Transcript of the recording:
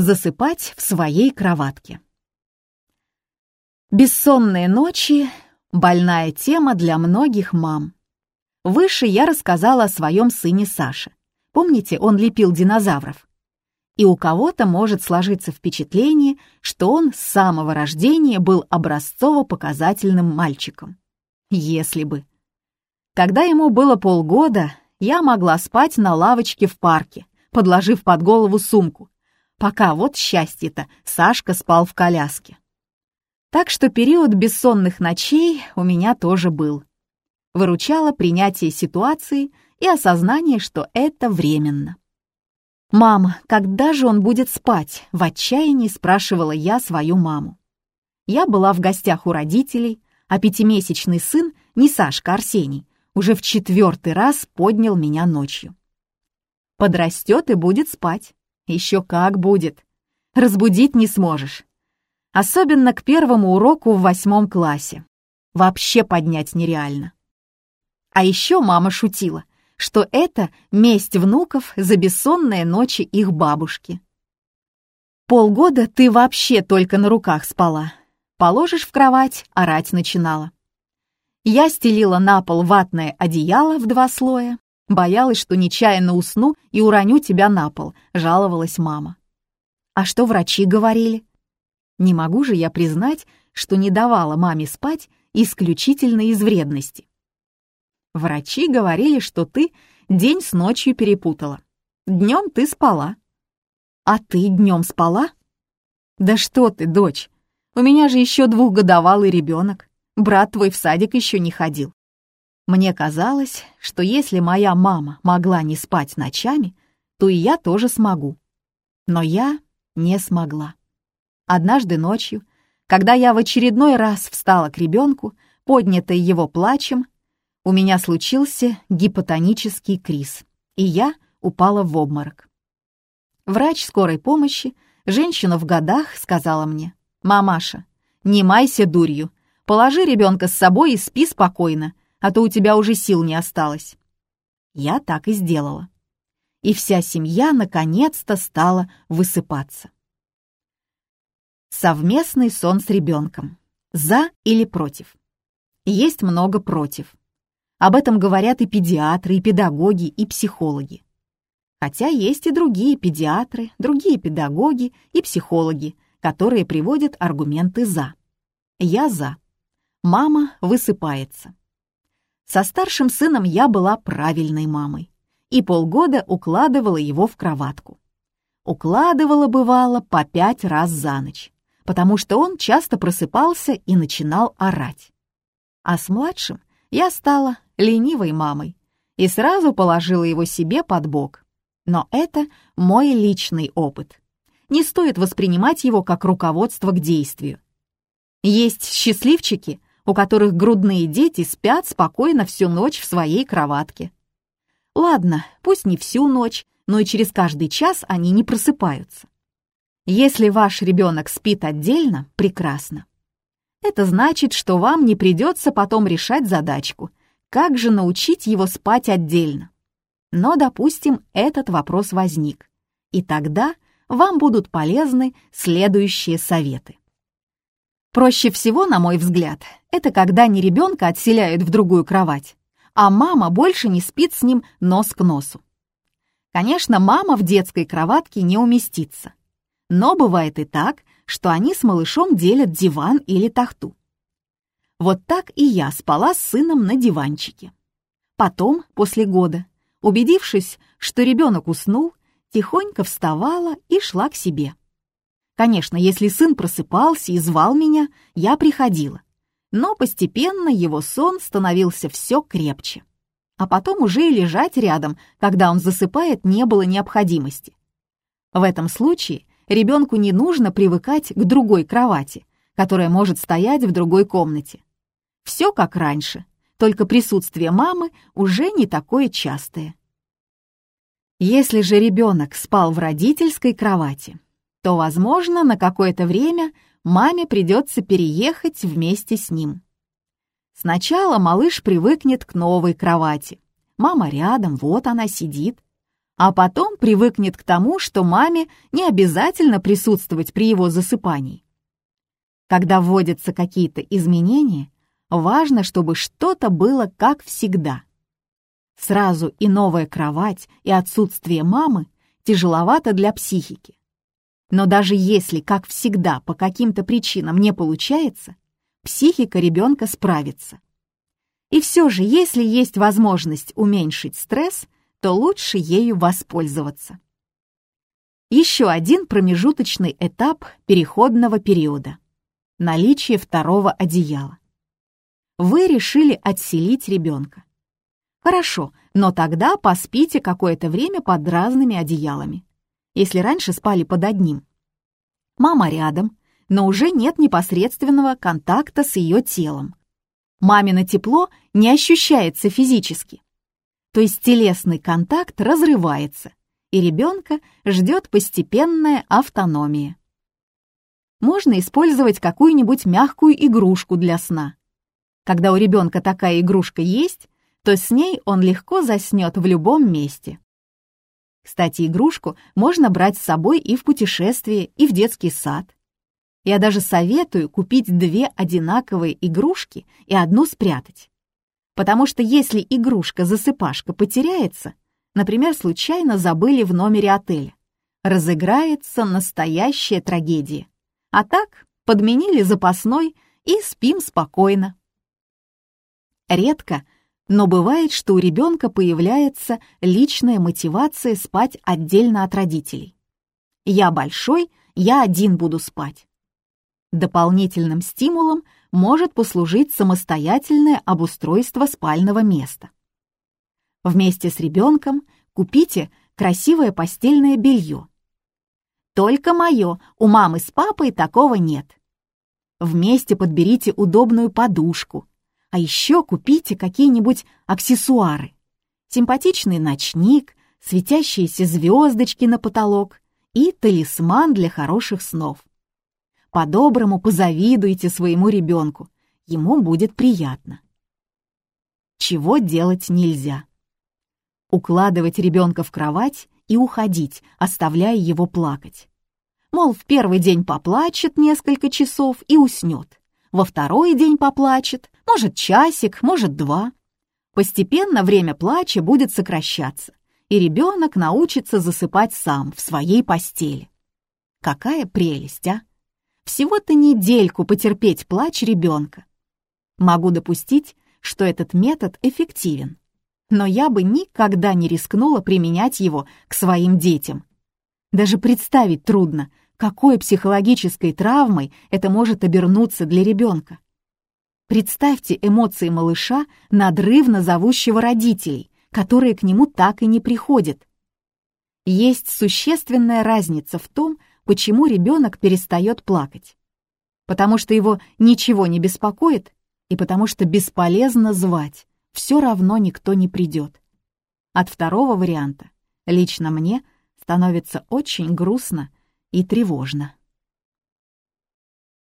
Засыпать в своей кроватке. Бессонные ночи — больная тема для многих мам. Выше я рассказала о своем сыне Саше. Помните, он лепил динозавров? И у кого-то может сложиться впечатление, что он с самого рождения был образцово-показательным мальчиком. Если бы. Когда ему было полгода, я могла спать на лавочке в парке, подложив под голову сумку, пока вот счастье-то Сашка спал в коляске. Так что период бессонных ночей у меня тоже был. Выручало принятие ситуации и осознание, что это временно. «Мама, когда же он будет спать?» — в отчаянии спрашивала я свою маму. Я была в гостях у родителей, а пятимесячный сын, не Сашка Арсений, уже в четвертый раз поднял меня ночью. Подрастет и будет спать. Еще как будет. Разбудить не сможешь. Особенно к первому уроку в восьмом классе. Вообще поднять нереально. А еще мама шутила, что это месть внуков за бессонные ночи их бабушки. Полгода ты вообще только на руках спала. Положишь в кровать, орать начинала. Я стелила на пол ватное одеяло в два слоя, Боялась, что нечаянно усну и уроню тебя на пол, жаловалась мама. А что врачи говорили? Не могу же я признать, что не давала маме спать исключительно из вредности. Врачи говорили, что ты день с ночью перепутала. Днем ты спала. А ты днем спала? Да что ты, дочь, у меня же еще двухгодовалый ребенок. Брат твой в садик еще не ходил. Мне казалось, что если моя мама могла не спать ночами, то и я тоже смогу. Но я не смогла. Однажды ночью, когда я в очередной раз встала к ребенку, поднятой его плачем, у меня случился гипотонический криз, и я упала в обморок. Врач скорой помощи, женщина в годах, сказала мне, «Мамаша, не майся дурью, положи ребенка с собой и спи спокойно, а то у тебя уже сил не осталось». Я так и сделала. И вся семья наконец-то стала высыпаться. Совместный сон с ребенком. За или против? Есть много против. Об этом говорят и педиатры, и педагоги, и психологи. Хотя есть и другие педиатры, другие педагоги и психологи, которые приводят аргументы «за». Я «за». Мама высыпается. Со старшим сыном я была правильной мамой и полгода укладывала его в кроватку. Укладывала, бывало, по пять раз за ночь, потому что он часто просыпался и начинал орать. А с младшим я стала ленивой мамой и сразу положила его себе под бок. Но это мой личный опыт. Не стоит воспринимать его как руководство к действию. Есть счастливчики, у которых грудные дети спят спокойно всю ночь в своей кроватке. Ладно, пусть не всю ночь, но и через каждый час они не просыпаются. Если ваш ребенок спит отдельно, прекрасно. Это значит, что вам не придется потом решать задачку, как же научить его спать отдельно. Но, допустим, этот вопрос возник, и тогда вам будут полезны следующие советы. Проще всего, на мой взгляд, это когда не ребенка отселяют в другую кровать, а мама больше не спит с ним нос к носу. Конечно, мама в детской кроватке не уместится. Но бывает и так, что они с малышом делят диван или тахту. Вот так и я спала с сыном на диванчике. Потом, после года, убедившись, что ребенок уснул, тихонько вставала и шла к себе. Конечно, если сын просыпался и звал меня, я приходила. Но постепенно его сон становился все крепче. А потом уже и лежать рядом, когда он засыпает, не было необходимости. В этом случае ребенку не нужно привыкать к другой кровати, которая может стоять в другой комнате. Все как раньше, только присутствие мамы уже не такое частое. Если же ребенок спал в родительской кровати, то, возможно, на какое-то время маме придется переехать вместе с ним. Сначала малыш привыкнет к новой кровати. Мама рядом, вот она сидит. а потом привыкнет к тому, что маме не обязательно присутствовать при его засыпании. Когда вводятся какие-то изменения, важно, чтобы что-то было как всегда. Сразу и новая кровать, и отсутствие мамы тяжеловато для психики. Но даже если, как всегда, по каким-то причинам не получается, психика ребенка справится. И все же, если есть возможность уменьшить стресс, то лучше ею воспользоваться. Еще один промежуточный этап переходного периода – наличие второго одеяла. Вы решили отселить ребенка. Хорошо, но тогда поспите какое-то время под разными одеялами. Если раньше спали под одним. Мама рядом, но уже нет непосредственного контакта с ее телом. Мамино тепло не ощущается физически. То есть телесный контакт разрывается, и ребенка ждет постепенная автономия. Можно использовать какую-нибудь мягкую игрушку для сна. Когда у ребенка такая игрушка есть, то с ней он легко заснет в любом месте. Кстати, игрушку можно брать с собой и в путешествие, и в детский сад. Я даже советую купить две одинаковые игрушки и одну спрятать. Потому что если игрушка-засыпашка потеряется, например, случайно забыли в номере отеля, разыграется настоящая трагедия. А так подменили запасной и спим спокойно. Редко, но бывает, что у ребенка появляется личная мотивация спать отдельно от родителей. «Я большой, я один буду спать». Дополнительным стимулом может послужить самостоятельное обустройство спального места. Вместе с ребенком купите красивое постельное белье. Только мое, у мамы с папой такого нет. Вместе подберите удобную подушку, а еще купите какие-нибудь аксессуары. Симпатичный ночник, светящиеся звездочки на потолок и талисман для хороших снов. По-доброму позавидуйте своему ребенку, ему будет приятно. Чего делать нельзя? Укладывать ребенка в кровать и уходить, оставляя его плакать. Мол, в первый день поплачет несколько часов и уснет во второй день поплачет, может, часик, может, два. Постепенно время плача будет сокращаться, и ребенок научится засыпать сам в своей постели. Какая прелесть, а! Всего-то недельку потерпеть плач ребенка. Могу допустить, что этот метод эффективен, но я бы никогда не рискнула применять его к своим детям. Даже представить трудно, какой психологической травмой это может обернуться для ребенка. Представьте эмоции малыша, надрывно зовущего родителей, которые к нему так и не приходят. Есть существенная разница в том, почему ребенок перестает плакать. Потому что его ничего не беспокоит и потому что бесполезно звать, все равно никто не придет. От второго варианта, лично мне, становится очень грустно и тревожно.